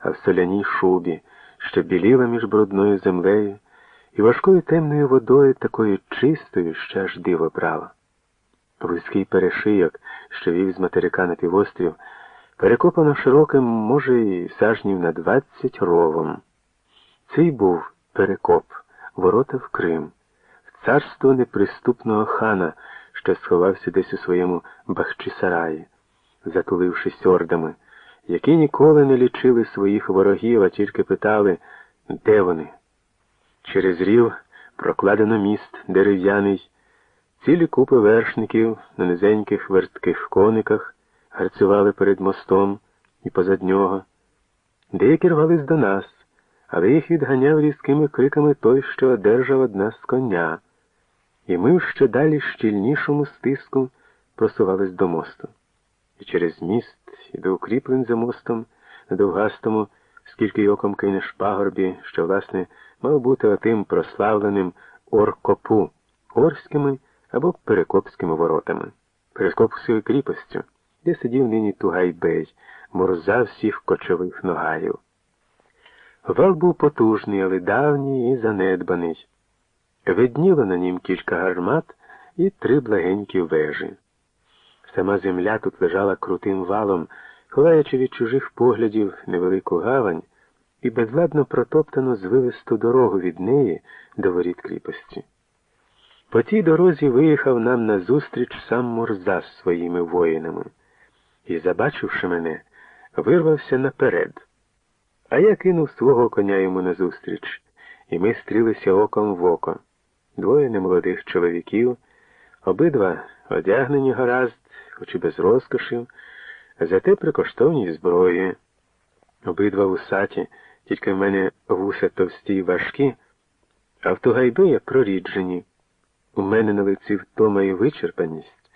а в соляній шубі, що біліла між брудною землею і важкою темною водою такою чистою, що аж диво брало. Вузький перешийок, що вів з материка на півострів, перекопано широким, може, і сажнів на двадцять ровом. Цей був перекоп, ворота в Крим, в царство неприступного хана, що сховався десь у своєму бахчисараї, затулившись ордами, які ніколи не лічили своїх ворогів, а тільки питали, де вони. Через рів прокладено міст дерев'яний, цілі купи вершників на низеньких вертких кониках гарцювали перед мостом і позад нього. Деякі рвались до нас, але їх відганяв різкими криками той, що одержав одна з коня, і ми в ще далі щільнішому стиску просувались до мосту. І через міст, і до укріплень за мостом, на довгастому, скільки й оком кинеш пагорбі, що, власне, мав бути отим прославленим Оркопу, Орськими або Перекопськими воротами, Перекопською кріпостю, де сидів нині Тугайбей, морза всіх кочових ногаїв. Вал був потужний, але давній і занедбаний. Видніло на нім кілька гармат і три благенькі вежі. Сама земля тут лежала крутим валом, ховаючи від чужих поглядів невелику гавань і безладно протоптану звивисту дорогу від неї до воріт кріпості. По тій дорозі виїхав нам назустріч сам Мурза з своїми воїнами і, забачивши мене, вирвався наперед. А я кинув свого коня йому назустріч, і ми стрілися оком в око. Двоє немолодих чоловіків, обидва одягнені гаразд, хоч і без розкошів, зате при коштовній зброї. Обидва вусаті, тільки в мене вуса товсті й важкі, а в Тугайбея проріджені. У мене на лиці втома і вичерпаність,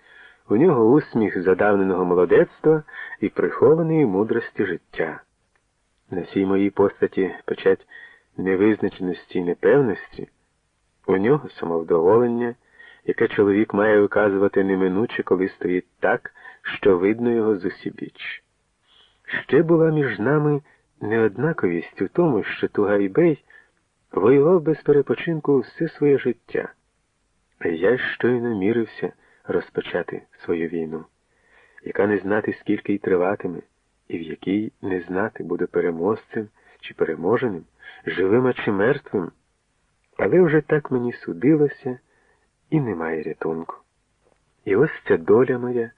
у нього усміх задавненого молодецтва і прихованої мудрості життя. На цій моїй постаті печать невизначеності і непевності, у нього самовдоволення, яке чоловік має виказувати неминуче, коли стоїть так, що видно його з усібіч. Ще була між нами неоднаковість у тому, що Тугайбей воював без перепочинку все своє життя. А я щойно мірився розпочати свою війну, яка не знати, скільки й триватиме, і в якій не знати буде переможцем чи переможеним, живим чи мертвим. Але вже так мені судилося і немає рятунку. І ось ця доля моя,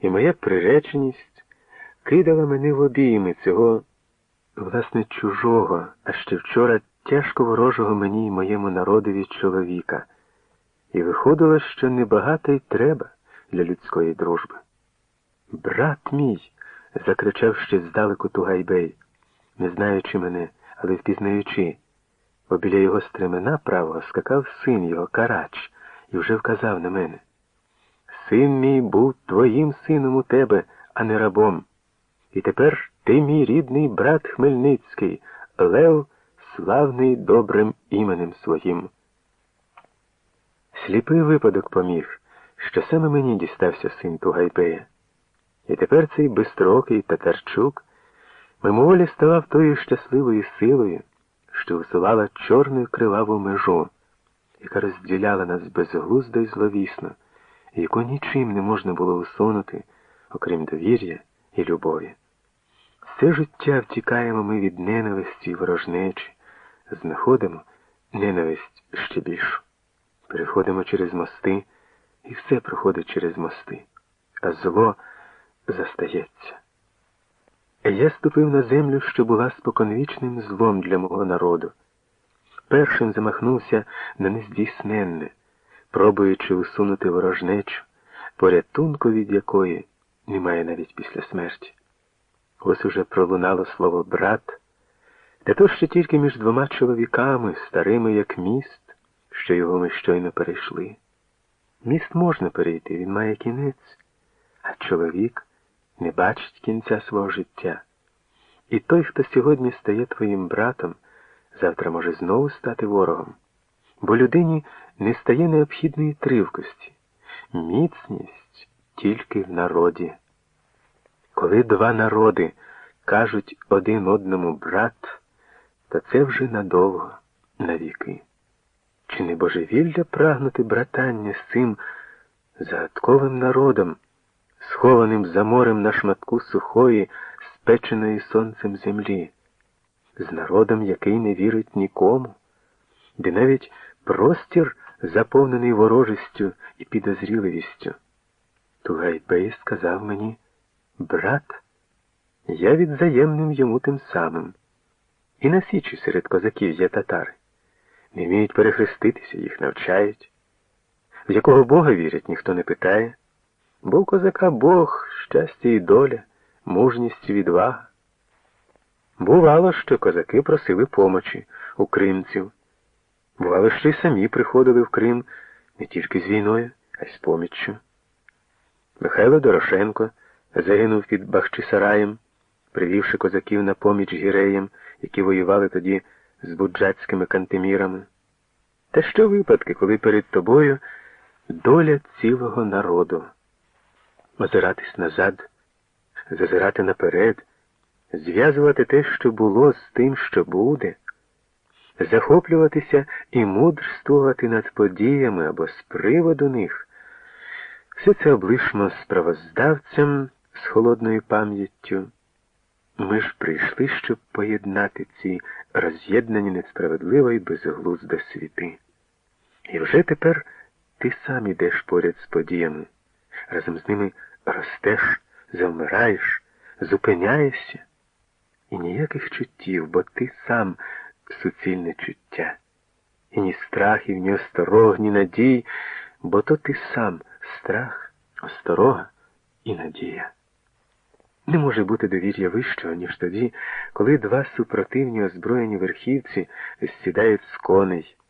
і моя приреченість кидала мене в обійми цього, власне, чужого, а ще вчора тяжко ворожого мені і моєму народові чоловіка. І виходило, що небагато й треба для людської дружби. Брат мій, закричав ще здалеку Тугайбей, не знаючи мене, але впізнаючи, бо біля його стремена правого скакав син його, Карач, і вже вказав на мене. Син мій був твоїм сином у тебе, а не рабом. І тепер ти мій рідний брат Хмельницький, Лев, славний добрим іменем своїм. Сліпий випадок поміг, що саме мені дістався син Тугайбея. І тепер цей бистрокий татарчук мимоволі ставав тою щасливою силою, що усувала чорну криваву межу, яка розділяла нас безглуздо й зловісно, і яку нічим не можна було усунути, окрім довір'я і любові. Все життя втікаємо ми від ненависті й ворожнечі, знаходимо ненависть ще більшу. Переходимо через мости, і все проходить через мости, а зло застається. Я ступив на землю, що була споконвічним злом для мого народу. Першим замахнувся на нездійсненне, пробуючи усунути ворожнечу, порятунку від якої немає навіть після смерті. Ось уже пролунало слово брат, та то ще тільки між двома чоловіками, старими, як міст що його ми щойно перейшли. Міст можна перейти, він має кінець, а чоловік не бачить кінця свого життя. І той, хто сьогодні стає твоїм братом, завтра може знову стати ворогом. Бо людині не стає необхідної тривкості, міцність тільки в народі. Коли два народи кажуть один одному брат, то це вже надовго, навіки. Чи не божевілля прагнути братання з цим загадковим народом, схованим за морем на шматку сухої, спеченої сонцем землі, з народом, який не вірить нікому, де навіть простір заповнений ворожістю і підозріливістю? Тугайбей сказав мені, брат, я відзаємним йому тим самим. І на січі серед козаків є татари. Не вміють перехреститися, їх навчають. В якого Бога вірять, ніхто не питає. Бо в козака Бог, щастя і доля, мужність і відвага. Бувало, що козаки просили помочі у кримців. Бувало, що й самі приходили в Крим не тільки з війною, а й з поміччю. Михайло Дорошенко загинув під Бахчисараєм, привівши козаків на поміч гіреям, які воювали тоді з буджацькими кантемірами. Та що випадки, коли перед тобою доля цілого народу? Озиратись назад, зазирати наперед, зв'язувати те, що було, з тим, що буде, захоплюватися і мудрствувати над подіями або з приводу них. Все це облишмо справоздавцям з холодною пам'яттю. Ми ж прийшли, щоб поєднати ці роз'єднані несправедливо і безглуздо світи. І вже тепер ти сам ідеш поряд з подіями, разом з ними ростеш, завмираєш, зупиняєшся, і ніяких чуттів, бо ти сам суцільне чуття, і ні страхів, ні осторог, ні надій, бо то ти сам страх, осторога і надія. Не може бути довір'я вищого, ніж тоді, коли два супротивні озброєні верхівці сідають з коней.